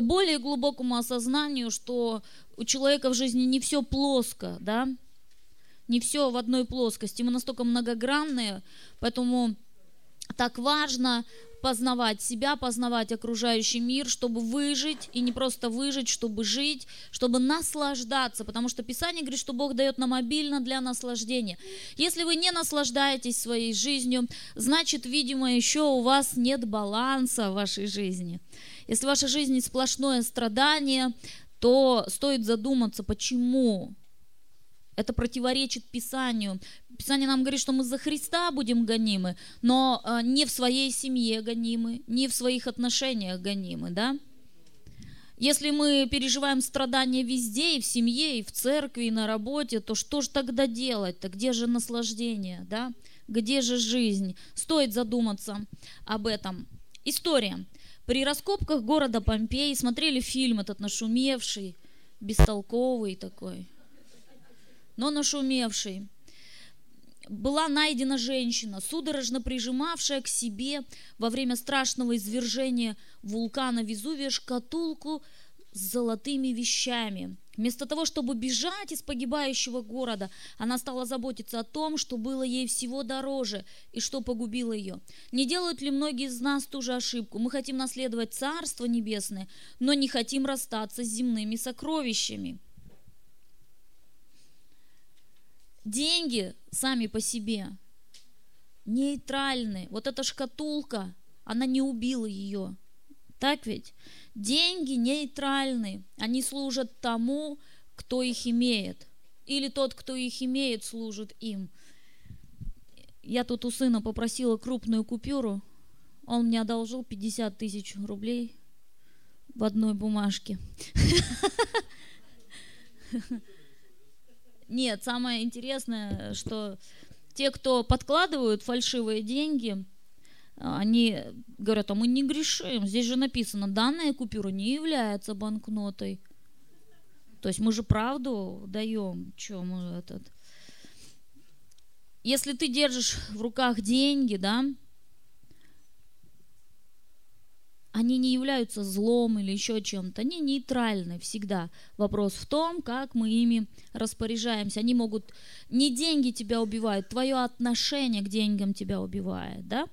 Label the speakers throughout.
Speaker 1: более глубокому осознанию, что у человека в жизни не все плоско, да, не все в одной плоскости, мы настолько многогранные, поэтому так важно познавать себя, познавать окружающий мир, чтобы выжить, и не просто выжить, чтобы жить, чтобы наслаждаться, потому что Писание говорит, что Бог дает нам обильно для наслаждения. Если вы не наслаждаетесь своей жизнью, значит, видимо, еще у вас нет баланса в вашей жизни. Если ваша жизнь — жизни сплошное страдание, то стоит задуматься, почему это противоречит Писанию. Писание нам говорит, что мы за Христа будем гонимы, но э, не в своей семье гонимы, не в своих отношениях гонимы, да? Если мы переживаем страдания везде, и в семье, и в церкви, и на работе, то что же тогда делать-то? Где же наслаждение, да? Где же жизнь? Стоит задуматься об этом. История. При раскопках города Помпеи смотрели фильм этот нашумевший, бестолковый такой, но нашумевший. была найдена женщина, судорожно прижимавшая к себе во время страшного извержения вулкана Везувия шкатулку с золотыми вещами. Вместо того, чтобы бежать из погибающего города, она стала заботиться о том, что было ей всего дороже и что погубило ее. Не делают ли многие из нас ту же ошибку? Мы хотим наследовать Царство Небесное, но не хотим расстаться с земными сокровищами. деньги сами по себе нейтральны. Вот эта шкатулка, она не убила ее. Так ведь? Деньги нейтральны. Они служат тому, кто их имеет. Или тот, кто их имеет, служит им. Я тут у сына попросила крупную купюру. Он мне одолжил 50 тысяч рублей в одной бумажке. Нет, самое интересное, что те, кто подкладывают фальшивые деньги, а, они говорят, а мы не грешим. Здесь же написано, данная купюра не является банкнотой. То есть мы же правду даем, чем мы этот. Если ты держишь в руках деньги, да, они не являются злом или еще чем-то, они нейтральны всегда. Вопрос в том, как мы ими распоряжаемся. Они могут... Не деньги тебя убивают, твое отношение к деньгам тебя убивает, да?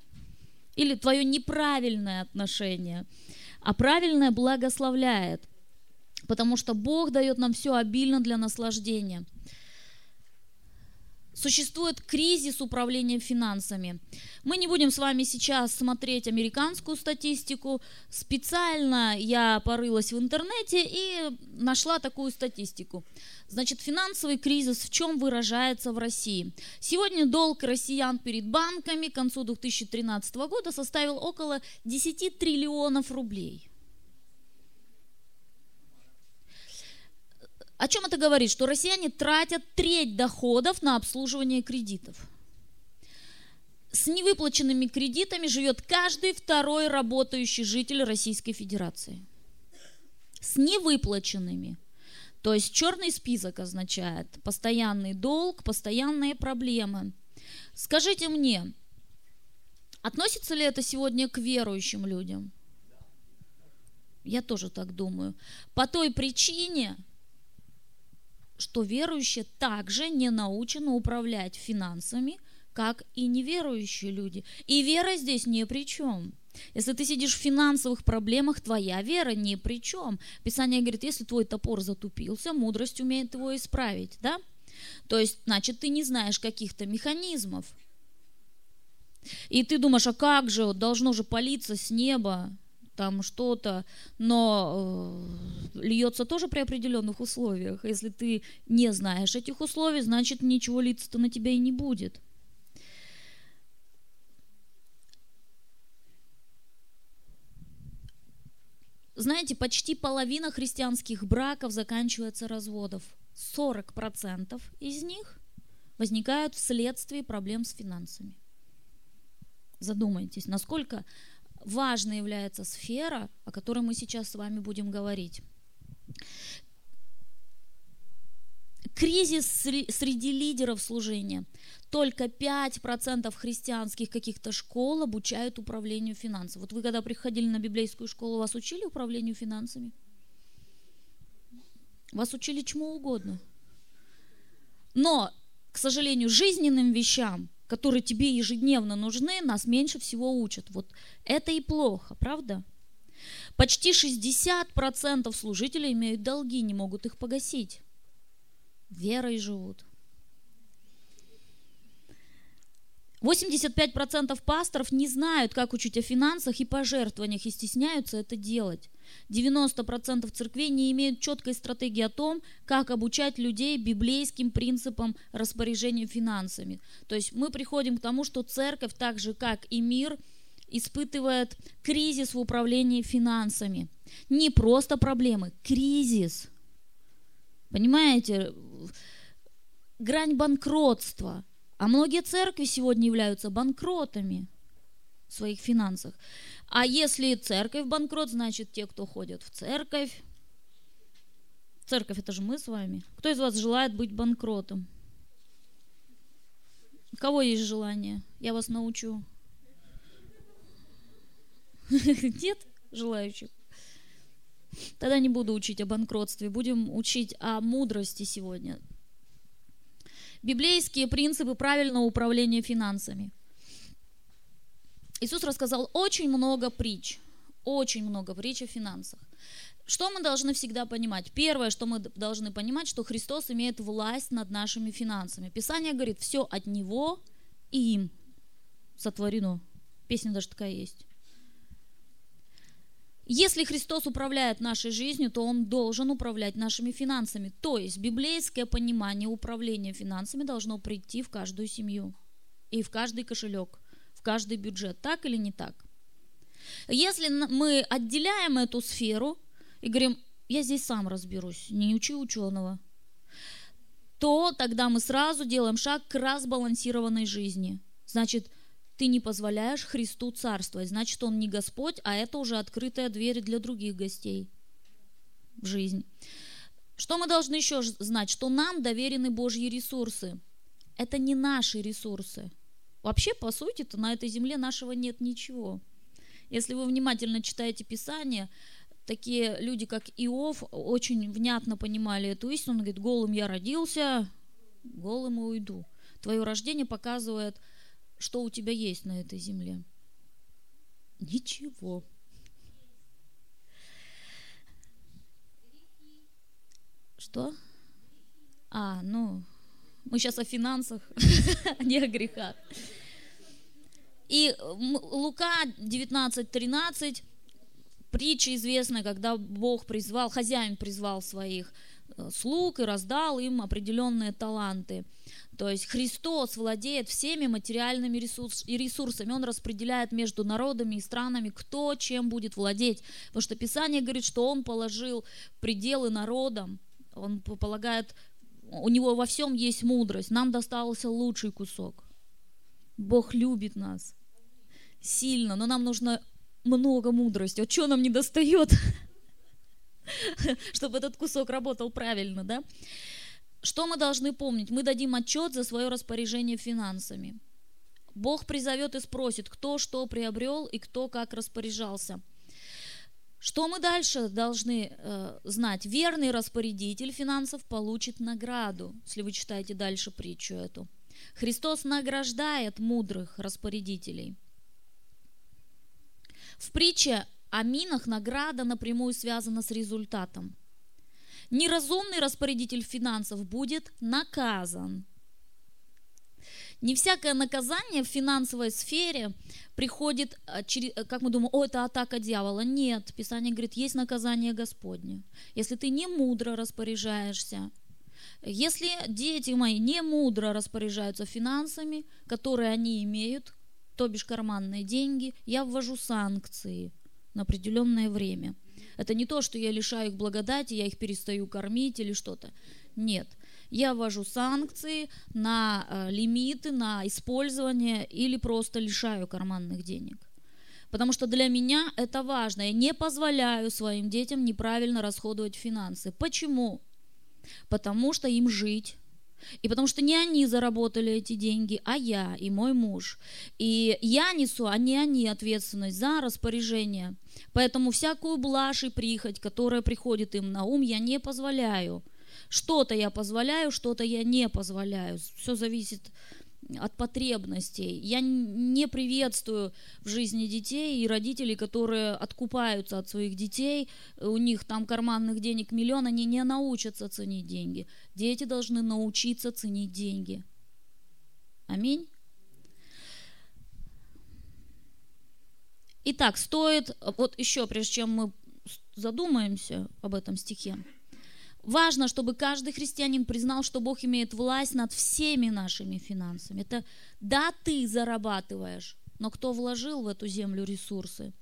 Speaker 1: Или твое неправильное отношение. А правильное благословляет, потому что Бог дает нам все обильно для наслаждения – существует кризис управления финансами. Мы не будем с вами сейчас смотреть американскую статистику. Специально я порылась в интернете и нашла такую статистику. Значит, финансовый кризис в чем выражается в России? Сегодня долг россиян перед банками к концу 2013 года составил около 10 триллионов рублей – О чем это говорит? Что россияне тратят треть доходов на обслуживание кредитов. С невыплаченными кредитами живет каждый второй работающий житель Российской Федерации. С невыплаченными. То есть черный список означает постоянный долг, постоянные проблемы. Скажите мне, относится ли это сегодня к верующим людям? Я тоже так думаю. По той причине, что верующие также не научены управлять финансами, как и неверующие люди. И вера здесь ни при чем. Если ты сидишь в финансовых проблемах, твоя вера ни при чем. Писание говорит, если твой топор затупился, мудрость умеет его исправить, да? То есть, значит, ты не знаешь каких-то механизмов. И ты думаешь, а как же, должно же палиться с неба, там что-то, но э, льется тоже при определенных условиях. Если ты не знаешь этих условий, значит ничего литься-то на тебя и не будет. Знаете, почти половина христианских браков заканчивается разводов. 40% из них возникают вследствие проблем с финансами. Задумайтесь, насколько важной является сфера, о которой мы сейчас с вами будем говорить. Кризис среди лидеров служения. Только 5% христианских каких-то школ обучают управлению финансов. Вот вы когда приходили на библейскую школу, вас учили управлению финансами? Вас учили чему угодно. Но, к сожалению, жизненным вещам – которые тебе ежедневно нужны, нас меньше всего учат. Вот это и плохо, правда? Почти 60% служителей имеют долги, не могут их погасить. Верой живут. 85% пасторов не знают, как учить о финансах и пожертвованиях и стесняются это делать. 90% церквей не имеют четкой стратегии о том, как обучать людей библейским принципам распоряжения финансами. То есть мы приходим к тому, что церковь, так же как и мир, испытывает кризис в управлении финансами. Не просто проблемы, кризис. Понимаете, грань банкротства – а многие церкви сегодня являются банкротами в своих финансах. А если церковь банкрот, значит те, кто ходят в церковь. Церковь это же мы с вами. Кто из вас желает быть банкротом? У кого есть желание? Я вас научу. Нет желающих? Тогда не библейские принципы правильного управления финансами. Иисус рассказал очень много притч, очень много притч о финансах. Что мы должны всегда понимать? Первое, что мы должны понимать, что Христос имеет власть над нашими финансами. Писание говорит, все от Него и им сотворено. Песня даже такая есть. Если Христос управляет нашей жизнью, то Он должен управлять нашими финансами. То есть библейское понимание управления финансами должно прийти в каждую семью и в каждый кошелек, в каждый бюджет. Так или не так? Если мы отделяем эту сферу и говорим, я здесь сам разберусь, не учи ученого, то тогда мы сразу делаем шаг к разбалансированной жизни. Значит, ты не позволяешь Христу царствовать. Значит, Он не Господь, а это уже открытая дверь для других гостей в жизнь. Что мы должны еще знать? Что нам доверены Божьи ресурсы. Это не наши ресурсы. Вообще, по сути-то, на этой земле нашего нет ничего. Если вы внимательно читаете Писание, такие люди, что у тебя есть на этой земле? Ничего. Что? А, ну, мы сейчас о финансах, а не о грехах. И Лука 19.13, притча известная, когда Бог призвал, хозяин призвал своих – Э, слуг и раздал им определенные таланты. То есть Христос владеет всеми материальными ресурс, и ресурсами. Он распределяет между народами и странами, кто чем будет владеть. Потому что Писание говорит, что Он положил пределы народам. Он полагает, у Него во всем есть мудрость. Нам достался лучший кусок. Бог любит нас сильно, но нам нужно много мудрости. А что нам не достает? чтобы этот кусок работал правильно, да? Что мы должны помнить? Мы дадим отчет за свое распоряжение финансами. Бог призовет и спросит, кто что приобрел и кто как распоряжался. Что мы дальше должны э, знать? Верный распорядитель финансов получит награду, если вы читаете дальше притчу эту. Христос награждает мудрых распорядителей. В притче а минах награда напрямую связана с результатом. Неразумный распорядитель финансов будет наказан. Не всякое наказание в финансовой сфере приходит, э, э, как мы думаем, о, это атака дьявола. Нет, Писание говорит, есть наказание Господне. Если ты не мудро распоряжаешься, если дети мои не мудро распоряжаются финансами, которые они имеют, то бишь карманные деньги, я ввожу санкции – на определенное время. Это не то, что я лишаю их благодати, я их перестаю кормить или что-то. Нет. Я ввожу санкции на э, лимиты, на использование или просто лишаю карманных денег. Потому что для меня это важно. Я не позволяю своим детям неправильно расходовать финансы. Почему? Потому что им жить и потому что не они заработали эти деньги, а я и мой муж. И я несу, а не они ответственность за распоряжение. Поэтому всякую блажь и прихоть, которая приходит им на ум, я не позволяю. Что-то я позволяю, что-то я не позволяю. Все зависит от от потребностей. Я не приветствую в жизни детей и родителей, которые откупаются от своих детей, у них там карманных денег миллион, они не научатся ценить деньги. Дети должны научиться ценить деньги. Аминь. Итак, стоит, вот еще, прежде чем мы задумаемся об этом стихе, Важно, чтобы каждый христианин признал, что Бог имеет власть над всеми нашими финансами. Это да, ты зарабатываешь, но кто вложил в эту землю ресурсы?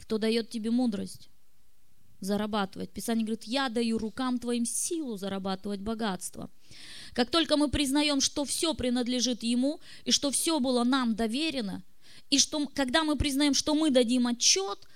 Speaker 1: Кто дает тебе мудрость? зарабатывать. Писание говорит, я даю рукам твоим силу зарабатывать богатство. Как только мы признаем, что все принадлежит Ему, и что все было нам доверено, и что, когда мы признаем, что мы дадим отчет,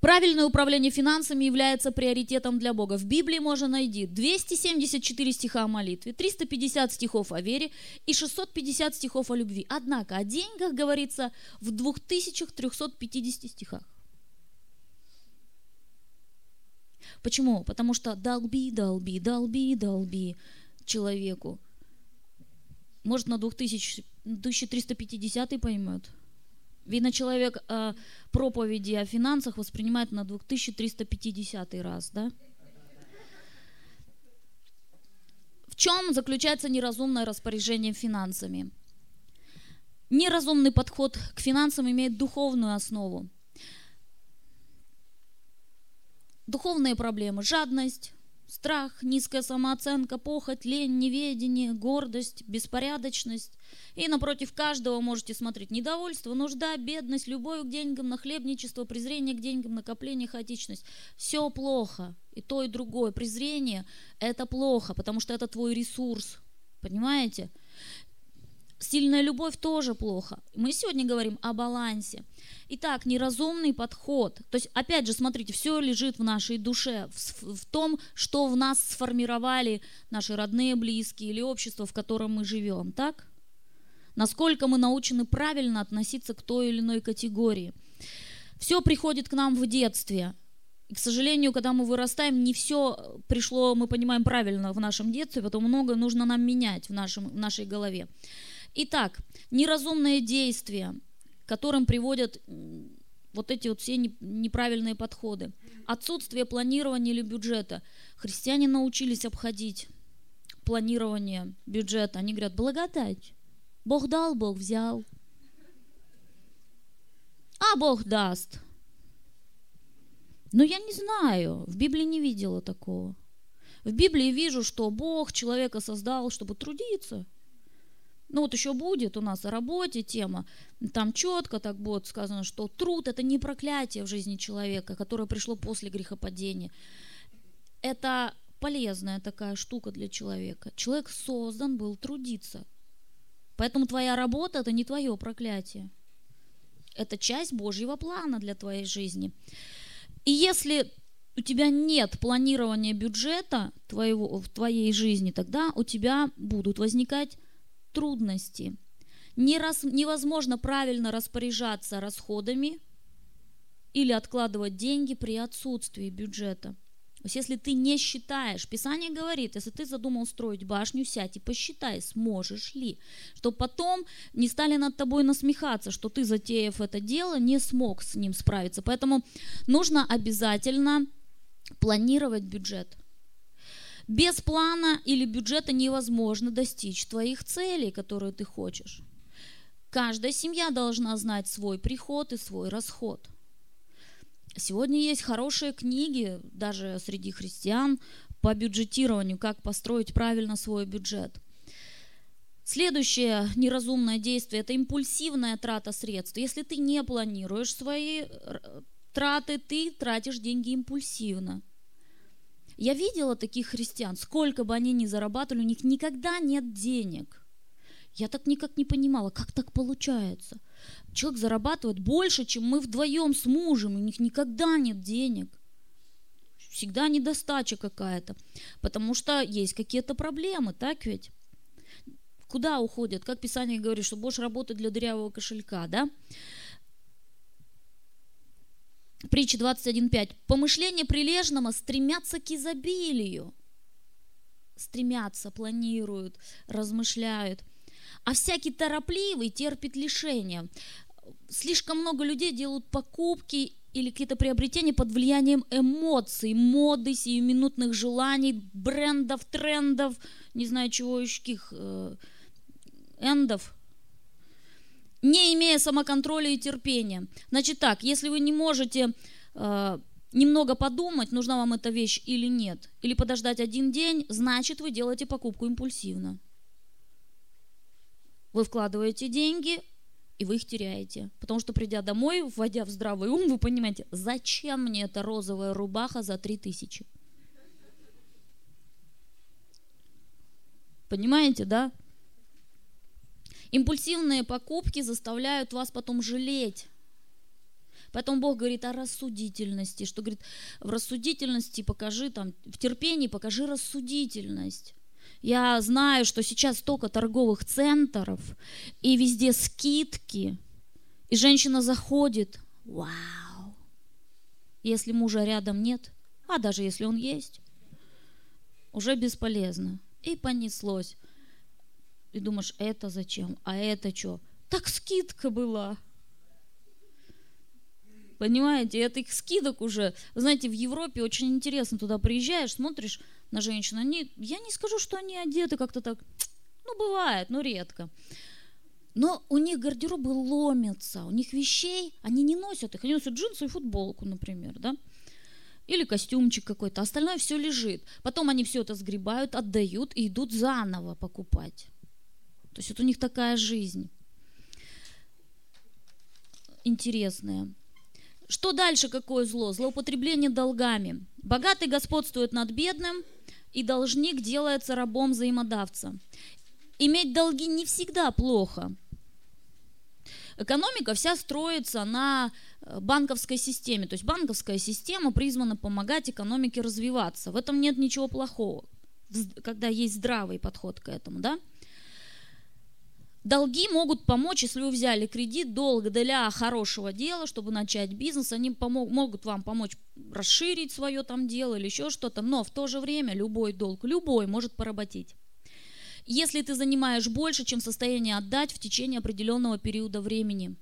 Speaker 1: Правильное управление финансами является приоритетом для Бога. В Библии можно найти 274 стиха о молитве, 350 стихов о вере и 650 стихов о любви. Однако о деньгах говорится в 2350 стихах. Почему? Потому что долби, долби, долби, долби человеку. Может, на 2000, 1350 поймет – Видно, человек э, проповеди о финансах воспринимает на 2350 раз, да? В чем заключается неразумное распоряжение финансами? Неразумный подход к финансам имеет духовную основу. Духовные проблемы, жадность, страх, низкая самооценка, похоть, лень, неведение, гордость, беспорядочность. И напротив каждого можете смотреть недовольство, нужда, бедность, любовь к деньгам, нахлебничество, презрение к деньгам, накопление, хаотичность. Все плохо. И то, и другое. Презрение – это плохо, потому что это твой ресурс. Понимаете? Сильная любовь тоже плохо. Мы сегодня говорим о балансе. Итак, неразумный подход. То есть, опять же, смотрите, все лежит в нашей душе, в, в том, что в нас сформировали наши родные, близкие или общество, в котором мы живем. Так? Насколько мы научены правильно относиться к той или иной категории. Все приходит к нам в детстве. И, к сожалению, когда мы вырастаем, не все пришло, Итак, неразумные действия, которым приводят вот эти вот все неправильные подходы. Отсутствие планирования или бюджета. Христиане научились обходить планирование бюджета. Они говорят, благодать. Бог дал, Бог взял. А Бог даст. Но я не знаю, в Библии не видела такого. В Библии вижу, что Бог человека создал, чтобы трудиться – ну вот еще будет у нас о работе тема, там четко так будет сказано, что труд это не проклятие в жизни человека, которое пришло после грехопадения. Это полезная такая штука для человека. Человек создан был трудиться. Поэтому твоя работа это не твое проклятие. Это часть Божьего плана для твоей жизни. И если у тебя нет планирования бюджета твоего, в твоей жизни, тогда у тебя будут возникать трудности. Невозможно правильно распоряжаться расходами или откладывать деньги при отсутствии бюджета. То есть если ты не считаешь, Писание говорит, если ты задумал строить башню, сядь и посчитай, сможешь ли, чтобы потом не стали над тобой насмехаться, что ты, затеяв это дело, не смог с ним справиться. Поэтому нужно обязательно планировать бюджет без плана или бюджета невозможно достичь твоих целей, которые ты хочешь. Каждая семья должна знать свой приход и свой расход. Сегодня есть хорошие книги, даже среди христиан, по бюджетированию, как построить правильно свой бюджет. Следующее неразумное действие – это импульсивная трата средств. Если ты не планируешь свои э, траты, ты тратишь деньги импульсивно – я видела таких христиан, сколько бы они ни зарабатывали, у них никогда нет денег. Я так никак не понимала, как так получается. Человек зарабатывает больше, чем мы вдвоем с мужем, у них никогда нет денег. Всегда недостача какая-то, потому что есть какие-то проблемы, так ведь? Куда уходят? Как Писание говорит, что будешь работать для дырявого кошелька, да? Притча 21.5. Помышления прилежного стремятся к изобилию. Стремятся, планируют, размышляют. А всякий торопливый терпит лишения. Слишком много людей делают покупки или какие-то приобретения под влиянием эмоций, моды, сиюминутных желаний, брендов, трендов, не знаю чего еще каких, э, эндов – не имея самоконтроля и терпения. Значит так, если вы не можете э, немного подумать, нужна вам эта вещь или нет, или подождать один день, значит вы делаете покупку импульсивно. Вы вкладываете деньги, и вы их теряете. Потому что придя домой, вводя в здравый ум, вы понимаете, зачем мне эта розовая рубаха за 3000? Понимаете, да? Импульсивные покупки заставляют вас потом жалеть. Потом Бог говорит о рассудительности, что говорит, в рассудительности покажи, там, в терпении покажи рассудительность. Я знаю, что сейчас столько торговых центров, и везде скидки, и женщина заходит, вау, если мужа рядом нет, а даже если он есть, уже бесполезно. И понеслось и думаешь, это зачем, а это что? Так скидка была. Понимаете, это их скидок уже. знаете, в Европе очень интересно, туда приезжаешь, смотришь на женщин, они, я не скажу, что они одеты как-то так, ну, бывает, но редко. Но у них гардеробы ломятся, у них вещей, они не носят их, они носят джинсы и футболку, например, да, или костюмчик какой-то, остальное все лежит. Потом они все это сгребают, отдают и идут заново покупать. То есть вот у них такая жизнь интересная. Что дальше, какое зло? Злоупотребление долгами. Богатый господствует над бедным, и должник делается рабом взаимодавца. Иметь долги не всегда плохо. Экономика вся строится на э, банковской системе. То есть банковская система призвана помогать экономике развиваться. В этом нет ничего плохого, когда есть здравый подход к этому. Да? долги могут помочь, если вы взяли кредит, долг для хорошего дела, чтобы начать бизнес, они помог, могут вам помочь расширить свое там дело или еще что-то, но в то же время любой долг, любой может поработить. Если ты занимаешь больше, чем состояние отдать в течение определенного периода времени.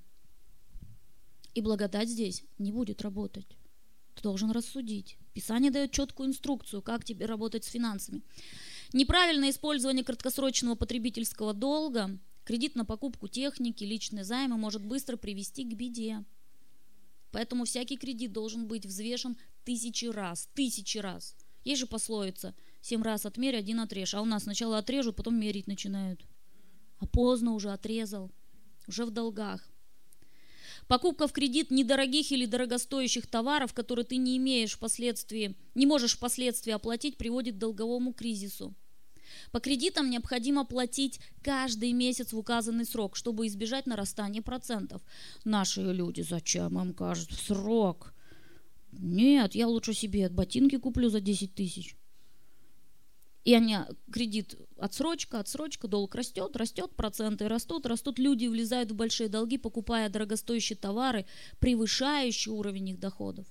Speaker 1: И благодать здесь не будет работать. Ты должен рассудить. Писание дает четкую инструкцию, как тебе работать с финансами. Неправильное использование краткосрочного потребительского долга Кредит на покупку техники, личные займы может быстро привести к беде. Поэтому всякий кредит должен быть взвешен тысячи раз, тысячи раз. Есть же пословица «семь раз отмерь, один отрежь», а у нас сначала отрежут, потом мерить начинают. А поздно уже отрезал, уже в долгах. Покупка в кредит недорогих или дорогостоящих товаров, которые ты не имеешь впоследствии, не можешь впоследствии оплатить, приводит к долговому кризису. По кредитам необходимо платить каждый месяц в указанный срок, чтобы избежать нарастания процентов. Наши люди, зачем им кажется срок? Нет, я лучше себе ботинки куплю за 10 тысяч. И они, кредит, отсрочка, отсрочка, долг растет, растет, проценты растут, растут, люди влезают в большие долги, покупая дорогостоящие товары, превышающие уровень их доходов.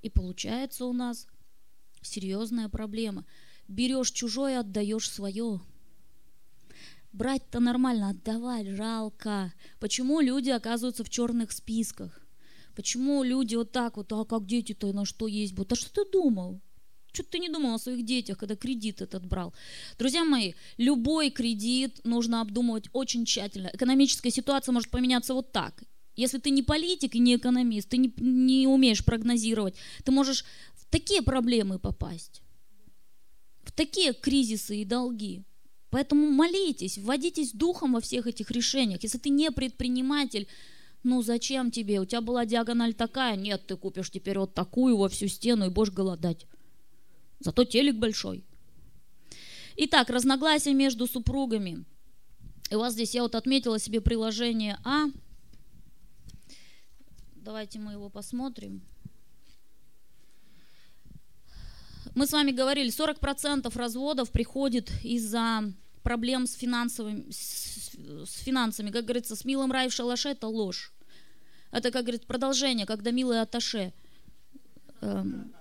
Speaker 1: И получается у нас серьезная проблема – берешь чужое, отдаешь свое. Брать-то нормально, отдавать жалко. Почему люди оказываются в черных списках? Почему люди вот так вот, а как дети-то на что есть будут? А что ты думал? Что ты не думал о своих детях, когда кредит этот брал? Друзья мои, любой кредит нужно обдумывать очень тщательно. Экономическая ситуация может поменяться вот так. Если ты не политик и не экономист, ты не, не умеешь прогнозировать, ты можешь в такие проблемы попасть такие кризисы и долги. Поэтому молитесь, вводитесь духом во всех этих решениях. Если ты не предприниматель, ну зачем тебе? У тебя была диагональ такая, нет, ты купишь теперь вот такую во всю стену и будешь голодать. Зато телек большой. Итак, разногласия между супругами. И у вас здесь я вот отметила себе приложение А. Давайте мы его посмотрим. Мы с вами говорили, 40% разводов приходит из-за проблем с, финансовыми, с, с финансами. Как говорится, с милым рай в шалаше – это ложь. Это, как говорит, продолжение, когда милый аташе. Эм,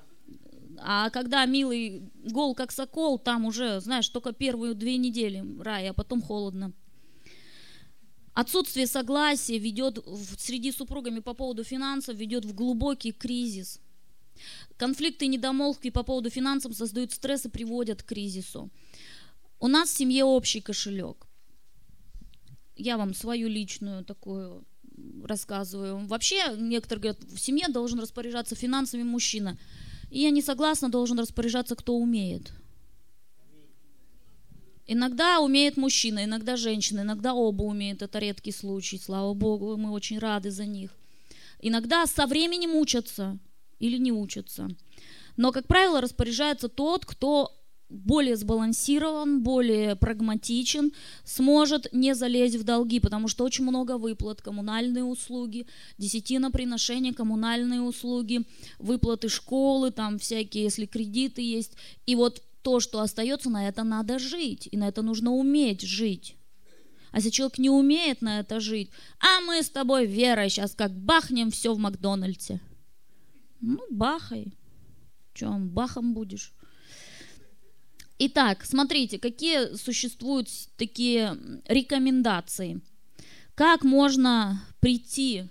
Speaker 1: а когда милый гол как сокол, там уже, знаешь, только первые две недели рай, а потом холодно. Отсутствие согласия ведет в, среди супругами по поводу финансов ведет в глубокий кризис – Конфликты недомолвки по поводу финансов создают стресс и приводят к кризису. У нас в семье общий кошелек. Я вам свою личную такую рассказываю. Вообще, некоторые говорят, в семье должен распоряжаться финансами мужчина. И я не согласна, должен распоряжаться кто умеет. Иногда умеет мужчина, иногда женщина, иногда оба умеют. Это редкий случай, слава богу, мы очень рады за них. Иногда со временем учатся или не учатся. Но, как правило, распоряжается тот, кто более сбалансирован, более прагматичен, сможет не залезть в долги, потому что очень много выплат, коммунальные услуги, десятина приношения, коммунальные услуги, выплаты школы, там всякие, если кредиты есть. И вот то, что остается, на это надо жить, и на это нужно уметь жить. А если человек не умеет на это жить, а мы с тобой, Вера, сейчас как бахнем все в Макдональдсе – ну, бахай. Чем бахом будешь? Итак, смотрите, какие существуют такие рекомендации. Как можно прийти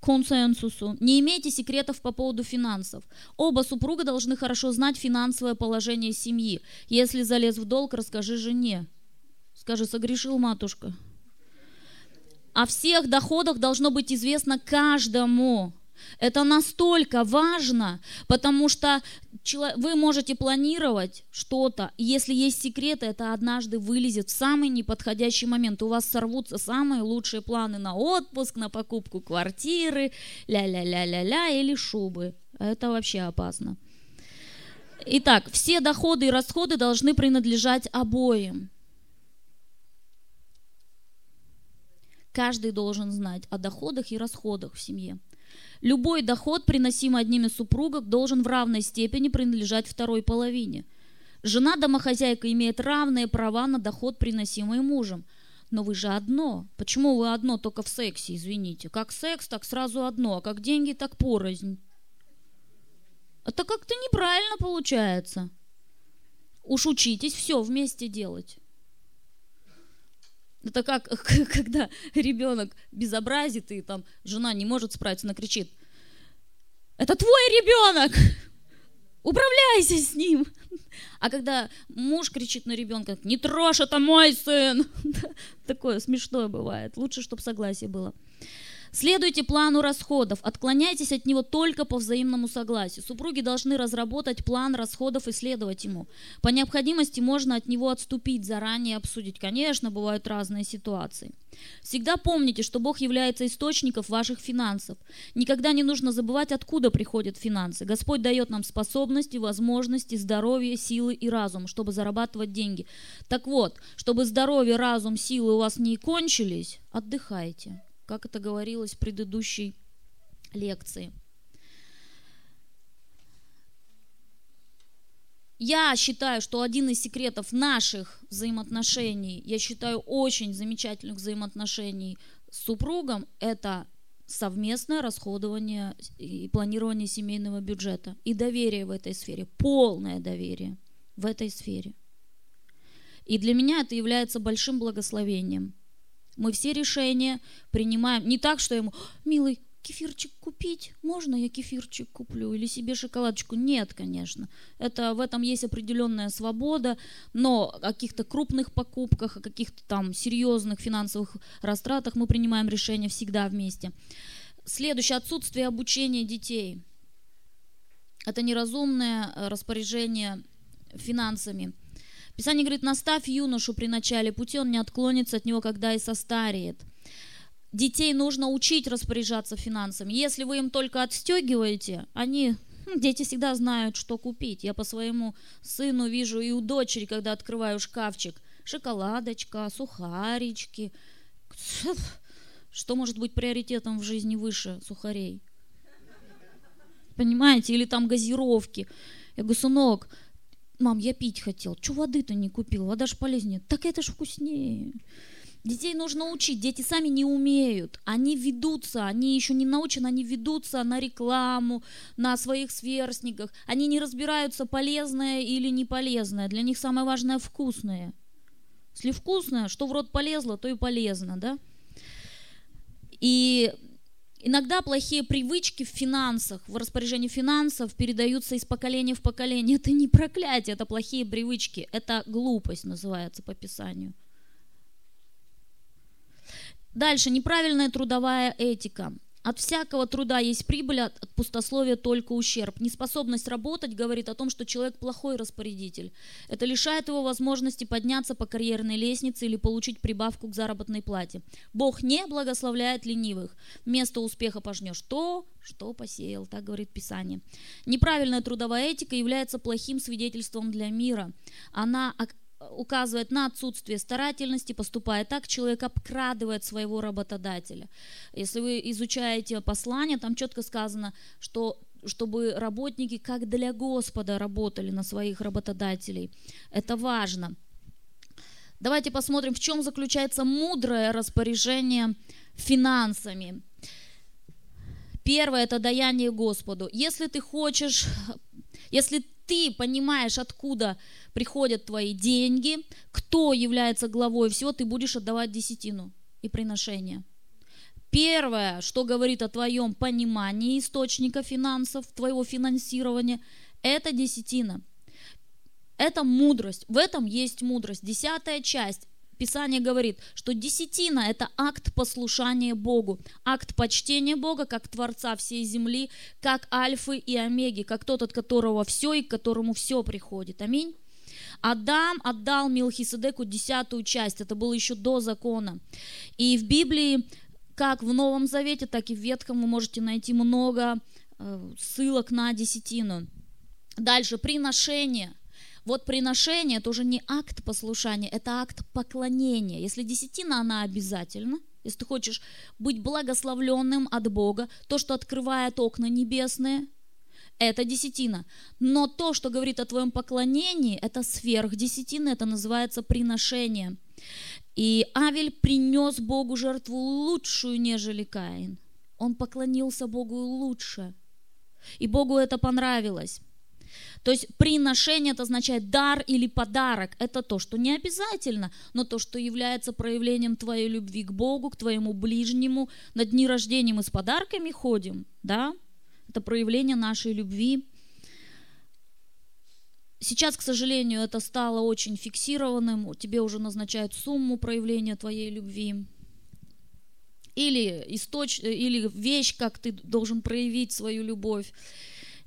Speaker 1: к консенсусу? Не имейте секретов по поводу финансов. Оба супруга должны хорошо знать финансовое положение семьи. Если залез в долг, расскажи жене. Скажи, согрешил матушка. О всех доходах должно быть известно каждому это настолько важно, потому что вы можете планировать что-то. Если есть секреты, это однажды вылезет в самый неподходящий момент. У вас сорвутся самые лучшие планы на отпуск, на покупку квартиры, ля-ля-ля-ля-ля или шубы. Это вообще опасно. Итак, все доходы и расходы должны принадлежать обоим. Каждый должен знать о доходах и расходах в семье. Любой доход, приносимый одним из супругов, должен в равной степени принадлежать второй половине. Жена-домохозяйка имеет равные права на доход, приносимый мужем. Но вы же одно. Почему вы одно только в сексе, извините? Как секс, так сразу одно, а как деньги, так порознь. Это а как-то неправильно получается. Уж учитесь все вместе делать. Это ну, как когда ребенок безобразит и там жена не может справиться, она кричит, это твой ребенок, управляйся с ним. А когда муж кричит на ребенка, не трожь, это мой сын, такое смешное бывает, лучше, чтобы согласие было. Следуйте плану расходов, отклоняйтесь от него только по взаимному согласию. Супруги должны разработать план расходов и следовать ему. По необходимости можно от него отступить, заранее обсудить. Конечно, бывают разные ситуации. Всегда помните, что Бог является источником ваших финансов. Никогда не нужно забывать, откуда приходят финансы. Господь дает нам способности, возможности, здоровье, силы и разум, чтобы зарабатывать деньги. Так вот, чтобы здоровье, разум, силы у вас не кончились, отдыхайте как это говорилось в предыдущей лекции. Я считаю, что один из секретов наших взаимоотношений, я считаю очень замечательных взаимоотношений с супругом, это совместное расходование и планирование семейного бюджета и доверие в этой сфере, полное доверие в этой сфере. И для меня это является большим благословением – мы все решения принимаем не так, что ему, милый, кефирчик купить? Можно я кефирчик куплю или себе шоколадочку? Нет, конечно. Это, в этом есть определенная свобода, но о каких-то крупных покупках, о каких-то там серьезных финансовых растратах мы принимаем решения всегда вместе. Следующее, отсутствие обучения детей. Это неразумное распоряжение финансами – Писание говорит, наставь юношу при начале пути, он не отклонится от него, когда и состареет. Детей нужно учить распоряжаться финансами. Если вы им только отстегиваете, они ну, дети всегда знают, что купить. Я по своему сыну вижу и у дочери, когда открываю шкафчик, шоколадочка, сухарички. Что может быть приоритетом в жизни выше сухарей? Понимаете? Или там газировки. Я говорю, сынок, мам, я пить хотел, Чего воды-то не купил, вода ж полезнее. Так это ж вкуснее. Детей нужно учить, дети сами не умеют, они ведутся, они еще не научены, они ведутся на рекламу, на своих сверстниках, они не разбираются, полезное или не полезное, для них самое важное – вкусное. Если вкусное, что в рот полезло, то и полезно, да? И Иногда плохие привычки в финансах, в распоряжении финансов передаются из поколения в поколение. Это не проклятие, это плохие привычки, это глупость называется по Писанию. Дальше, неправильная трудовая этика. От всякого труда есть прибыль, от пустословия только ущерб. Неспособность работать говорит о том, что человек плохой распорядитель. Это лишает его возможности подняться по карьерной лестнице или получить прибавку к заработной плате. Бог не благословляет ленивых. Место успеха пожнешь то, что посеял, так говорит Писание. Неправильная трудовая этика является плохим свидетельством для мира. Она указывает на отсутствие старательности, поступая так, человек обкрадывает своего работодателя. Если вы изучаете послание, там четко сказано, что чтобы работники как для Господа работали на своих работодателей. Это важно. Давайте посмотрим, в чем заключается мудрое распоряжение финансами. Первое – это даяние Господу. Если ты хочешь, если ты понимаешь, откуда приходят твои деньги, кто является главой всего, ты будешь отдавать десятину и приношение. Первое, что говорит о твоем понимании источника финансов, твоего финансирования, это десятина. Это мудрость. В этом есть мудрость. Десятая часть Писание говорит, что десятина – это акт послушания Богу, акт почтения Бога как Творца всей земли, как Альфы и Омеги, как тот, от которого все и к которому все приходит. Аминь. Адам отдал Милхиседеку десятую часть, это было еще до закона. И в Библии, как в Новом Завете, так и в Ветхом вы можете найти много э, ссылок на десятину. Дальше, приношение – вот приношение – это уже не акт послушания, это акт поклонения. Если десятина, она обязательно. Если ты хочешь быть благословленным от Бога, то, что открывает окна небесные, это десятина. Но то, что говорит о твоем поклонении, это сверх десятины. это называется приношение. И Авель принес Богу жертву лучшую, нежели Каин. Он поклонился Богу лучше. И Богу это понравилось. То есть приношение это означает дар или подарок. Это то, что не обязательно, но то, что является проявлением твоей любви к Богу, к твоему ближнему. На дни рождения мы с подарками ходим, да? Это проявление нашей любви. Сейчас, к сожалению, это стало очень фиксированным. Тебе уже назначают сумму проявления твоей любви или источник, или вещь, как ты должен проявить свою любовь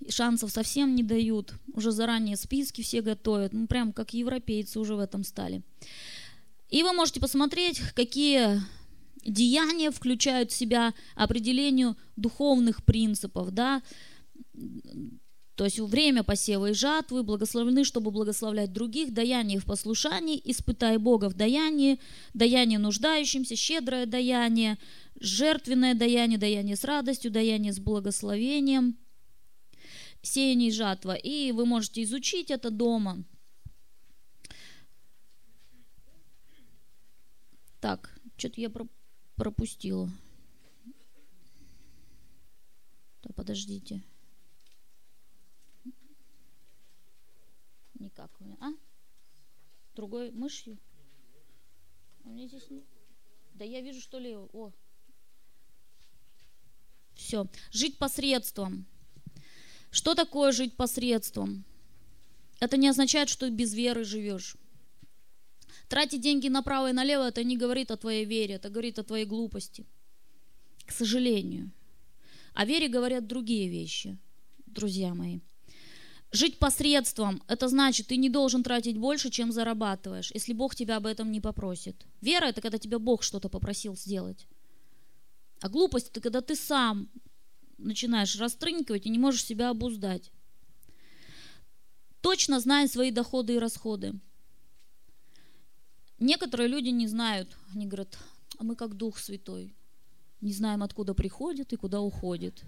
Speaker 1: шансов совсем не дают, уже заранее списки все готовят, ну прям как европейцы уже в этом стали. И вы можете посмотреть, какие деяния включают в себя определению духовных принципов, да, то есть время посева и жатвы, благословлены, чтобы благословлять других, даяние в послушании, испытай Бога в даянии, даяние нуждающимся, щедрое даяние, жертвенное даяние, даяние с радостью, даяние с благословением – сеяние и жатва, и вы можете изучить это дома. Так, что-то я пропустила. Да, подождите. Никак у меня. А? Другой мышью? А мне здесь Да я вижу, что ли... О! Все. Жить посредством. Что такое жить посредством? Это не означает, что без веры живешь. Тратить деньги направо и налево, это не говорит о твоей вере, это говорит о твоей глупости. К сожалению. О вере говорят другие вещи, друзья мои. Жить посредством – это значит, ты не должен тратить больше, чем зарабатываешь, если Бог тебя об этом не попросит. Вера – это когда тебя Бог что-то попросил сделать. А глупость – это когда ты сам начинаешь растрынкивать и не можешь себя обуздать. Точно зная свои доходы и расходы. Некоторые люди не знают, они говорят, а мы как Дух Святой, не знаем, откуда приходит и куда уходит.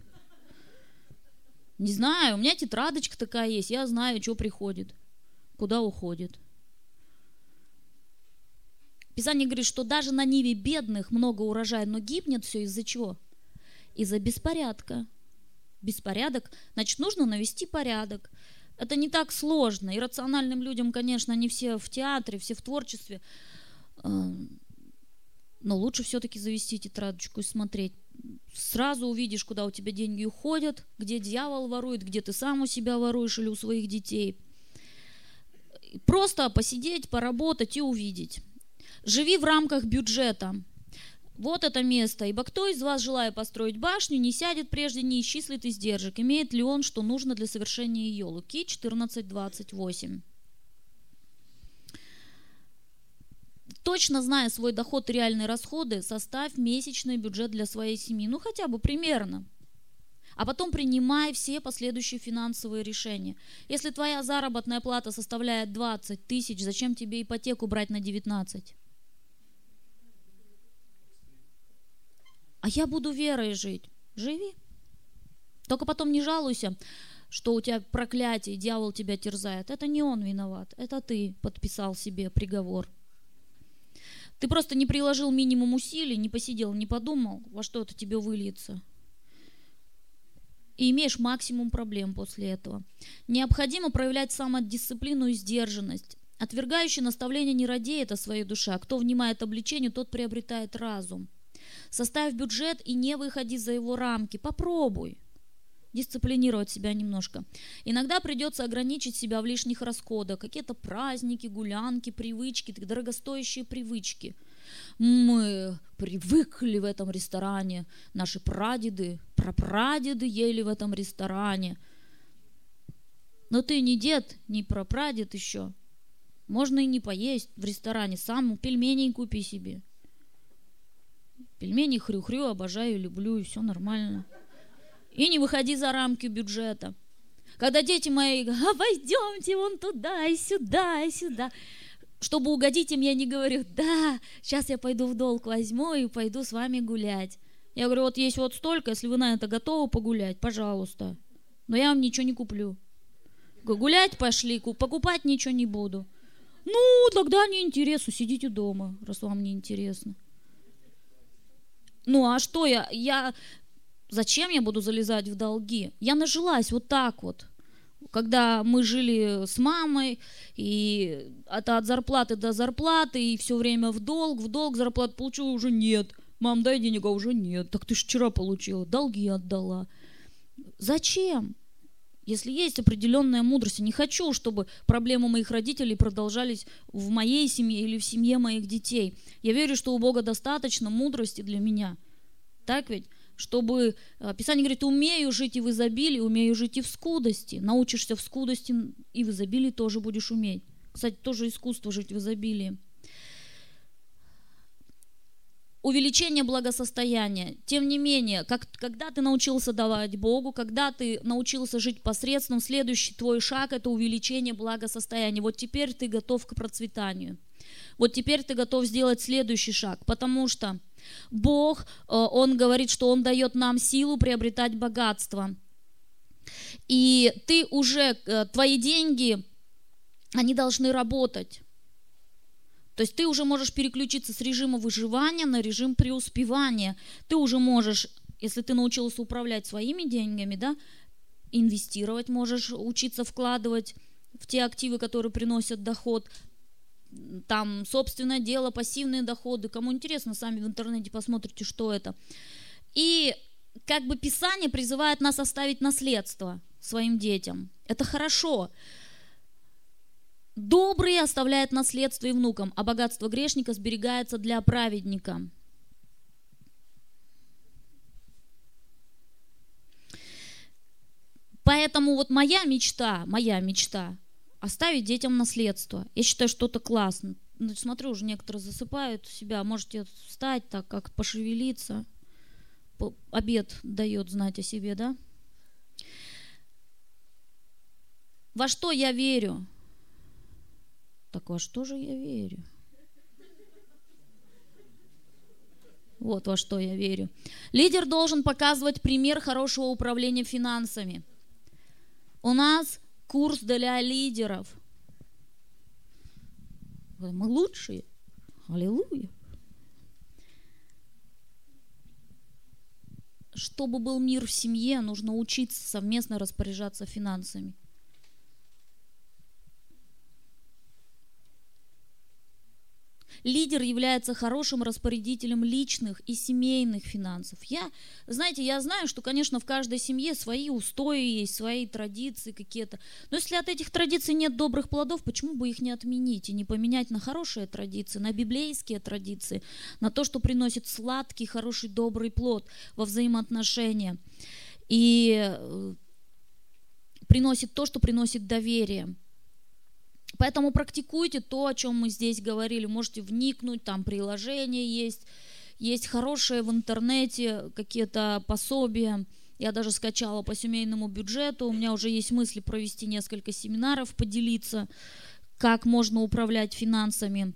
Speaker 1: Не знаю, у меня тетрадочка такая есть, я знаю, что приходит, куда уходит. Писание говорит, что даже на ниве бедных много урожая, но гибнет все из-за чего? из-за беспорядка. Беспорядок, значит, нужно навести порядок. Это не так сложно. И рациональным людям, конечно, не все в театре, все в творчестве. Эм, но лучше все-таки завести тетрадочку и смотреть. Сразу увидишь, куда у тебя деньги уходят, где дьявол ворует, где ты сам у себя воруешь или у своих детей. Просто посидеть, поработать и увидеть. Живи в рамках бюджета. Вот это место, ибо кто из вас, желая построить башню, не сядет прежде, не исчислит издержек, имеет ли он, что нужно для совершения ее? Луки 14:28. Точно зная свой доход и реальные расходы, составь месячный бюджет для своей семьи, ну хотя бы примерно, а потом принимай все последующие финансовые решения. Если твоя заработная плата составляет 20 тысяч, зачем тебе ипотеку брать на 19? А я буду верой жить. Живи. Только потом не жалуйся, что у тебя проклятие, дьявол тебя терзает. Это не он виноват, это ты подписал себе приговор. Ты просто не приложил минимум усилий, не посидел, не подумал, во что это тебе выльется. И имеешь максимум проблем после этого. Необходимо проявлять самодисциплину и сдержанность. Отвергающий наставление не радеет о своей душе, а кто Составь бюджет и не выходи за его рамки. Попробуй. дисциплинировать себя немножко. Иногда придется ограничить себя в лишних расходах, какие-то праздники, гулянки, привычки, дорогостоящие привычки. Мы привыкли в этом ресторане, наши прадеды, прапрадеды ели в этом ресторане. Но ты не дед, не прапрадед еще. Можно и не поесть в ресторане, сам пельмени купи себе – пельмени хрю-хрю, обожаю, люблю, и все нормально. И не выходи за рамки бюджета. Когда дети мои говорят, а пойдемте вон туда и сюда, и сюда. Чтобы угодить им, я не говорю, да, сейчас я пойду в долг возьму и пойду с вами гулять. Я говорю, вот есть вот столько, если вы на это готовы погулять, пожалуйста. Но я вам ничего не куплю. Гулять пошли, покупать ничего не буду. Ну, тогда неинтересно, сидите дома, раз вам неинтересно. Ну а что я, я, зачем я буду залезать в долги? Я нажилась вот так вот. Когда мы жили с мамой, и это от зарплаты до зарплаты, и все время в долг, в долг, зарплат получила уже нет. Мам, дай денег, а уже нет. Так ты же вчера получила, долги отдала. Зачем? Если есть определенная мудрость, я не хочу, чтобы проблемы моих родителей продолжались в моей семье или в семье моих детей. Я верю, что у Бога достаточно мудрости для меня. Так ведь? Чтобы, э, Писание говорит, умею жить и в изобилии, умею жить и в увеличение благосостояния. Тем не менее, как, когда ты научился давать Богу, когда ты научился жить посредством, следующий твой шаг – это увеличение благосостояния. Вот теперь ты готов к процветанию. Вот теперь ты готов сделать следующий шаг, потому что Бог, э, Он говорит, что Он дает нам силу приобретать богатство. И ты уже, э, твои деньги, они должны работать. То есть ты уже можешь переключиться с режима выживания на режим преуспевания. Ты уже можешь, если ты научился управлять своими деньгами, да, инвестировать можешь, учиться вкладывать в те активы, которые приносят доход, там собственное дело, пассивные доходы. Кому интересно, сами в интернете посмотрите, что это. И как бы Писание призывает нас оставить наследство своим детям. Это хорошо. Добрый оставляет наследство и внукам, а богатство грешника сберегается для праведника. Поэтому вот моя мечта, моя мечта – оставить детям наследство. Я считаю, что это классно. Ну, смотрю, уже некоторые засыпают себя, можете встать так, как пошевелиться. Обед дает знать о себе, да? Во что я верю? Так во что же я верю? Вот во что я верю. Лидер должен показывать пример хорошего управления финансами. У нас курс для лидеров. Мы лучшие. Аллилуйя. Чтобы был мир в семье, нужно учиться совместно распоряжаться финансами. лидер является хорошим распорядителем личных и семейных финансов. Я, знаете, я знаю, что, конечно, в каждой семье свои устои есть, свои традиции какие-то. Но если от этих традиций нет добрых плодов, почему бы их не отменить и не поменять на хорошие традиции, на библейские традиции, на то, что приносит сладкий, хороший, добрый плод во взаимоотношения. И э, приносит то, что приносит доверие. Поэтому практикуйте то, о чем мы здесь говорили. Можете вникнуть, там приложения есть, есть хорошие в интернете какие-то пособия. Я даже скачала по семейному бюджету. У меня уже есть мысли провести несколько семинаров, поделиться, как можно управлять финансами.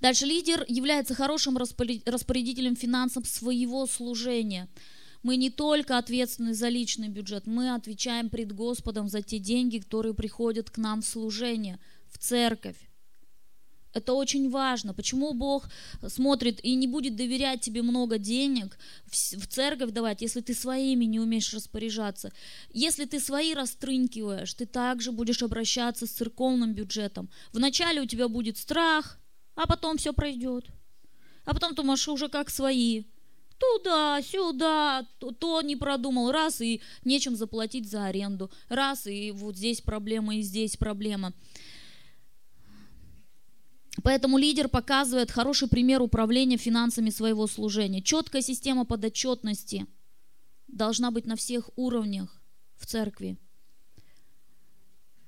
Speaker 1: Дальше лидер является хорошим распорядителем финансов своего служения – мы не только ответственны за личный бюджет, мы отвечаем пред Господом за те деньги, которые приходят к нам в служение, в церковь. Это очень важно. Почему Бог смотрит и не будет доверять тебе много денег в церковь давать, если ты своими не умеешь распоряжаться? Если ты свои растрынкиваешь, ты также будешь обращаться с церковным бюджетом. Вначале у тебя будет страх, а потом все пройдет. А потом ты можешь уже как свои туда, сюда, то, то не продумал, раз и нечем заплатить за аренду, раз и вот здесь проблема, и здесь проблема. Поэтому лидер показывает хороший пример управления финансами своего служения. Четкая система подотчетности должна быть на всех уровнях в церкви.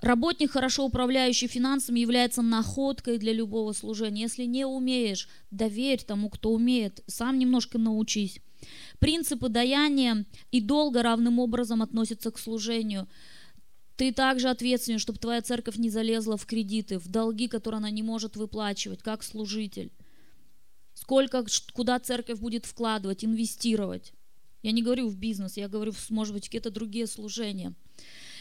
Speaker 1: Работник, хорошо управляющий финансами, является находкой для любого служения. Если не умеешь, доверь тому, кто умеет. Сам немножко научись. Принципы даяния и долга равным образом относятся к служению. Ты также ответственен, чтобы твоя церковь не залезла в кредиты, в долги, которые она не может выплачивать, как служитель. Сколько, куда церковь будет вкладывать, инвестировать. Я не говорю в бизнес, я говорю, может быть, какие-то другие служения –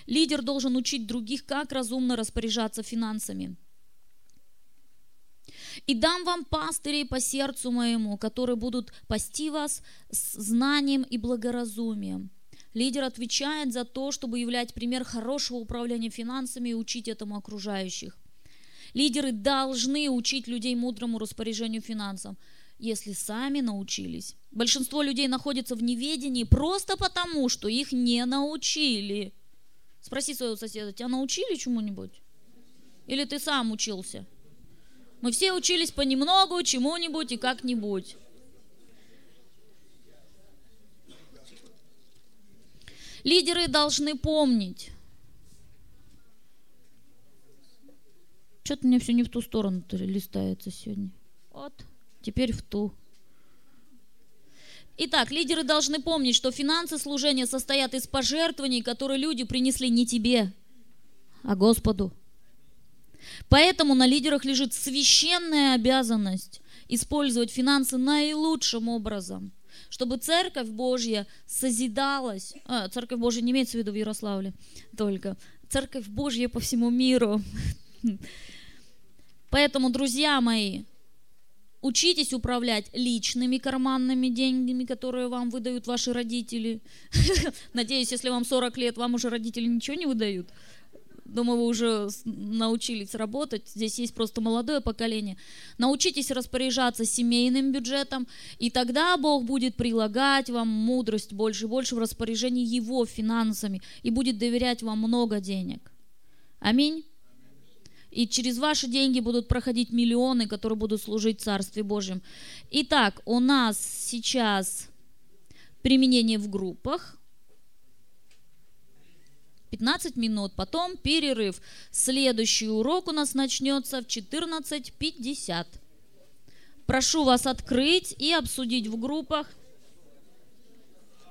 Speaker 1: Лидер должен учить других, как разумно распоряжаться финансами. «И дам вам пастырей по сердцу моему, которые будут пасти вас с знанием и благоразумием». Лидер отвечает за то, чтобы являть пример хорошего управления финансами и учить этому окружающих. Лидеры должны учить людей мудрому распоряжению финансов, если сами научились. Большинство людей находится в неведении просто потому, что их не научили – Спроси своего соседа, тебя научили чему-нибудь? Или ты сам учился? Мы все учились понемногу, чему-нибудь и как-нибудь. Лидеры должны помнить. Что-то мне все не в ту сторону листается сегодня. Вот, теперь в ту. Итак, лидеры должны помнить, что финансы служения состоят из пожертвований, которые люди принесли не тебе, а Господу. Поэтому на лидерах лежит священная обязанность использовать финансы наилучшим образом, чтобы церковь Божья созидалась. А, церковь Божья не имеется в виду в Ярославле только. Церковь Божья по всему миру. Поэтому, друзья мои, Учитесь управлять личными карманными деньгами, которые вам выдают ваши родители. Надеюсь, если вам 40 лет, вам уже родители ничего не выдают. Думаю, вы уже научились работать. Здесь есть просто молодое поколение. Научитесь распоряжаться семейным бюджетом, и тогда Бог будет прилагать вам мудрость больше и больше в распоряжении Его финансами и будет доверять вам много денег. Аминь и через ваши деньги будут проходить миллионы, которые будут служить Царстве Божьем. Итак, у нас сейчас применение в группах. 15 минут, потом перерыв. Следующий урок у нас начнется в 14.50. Прошу вас открыть и обсудить в группах –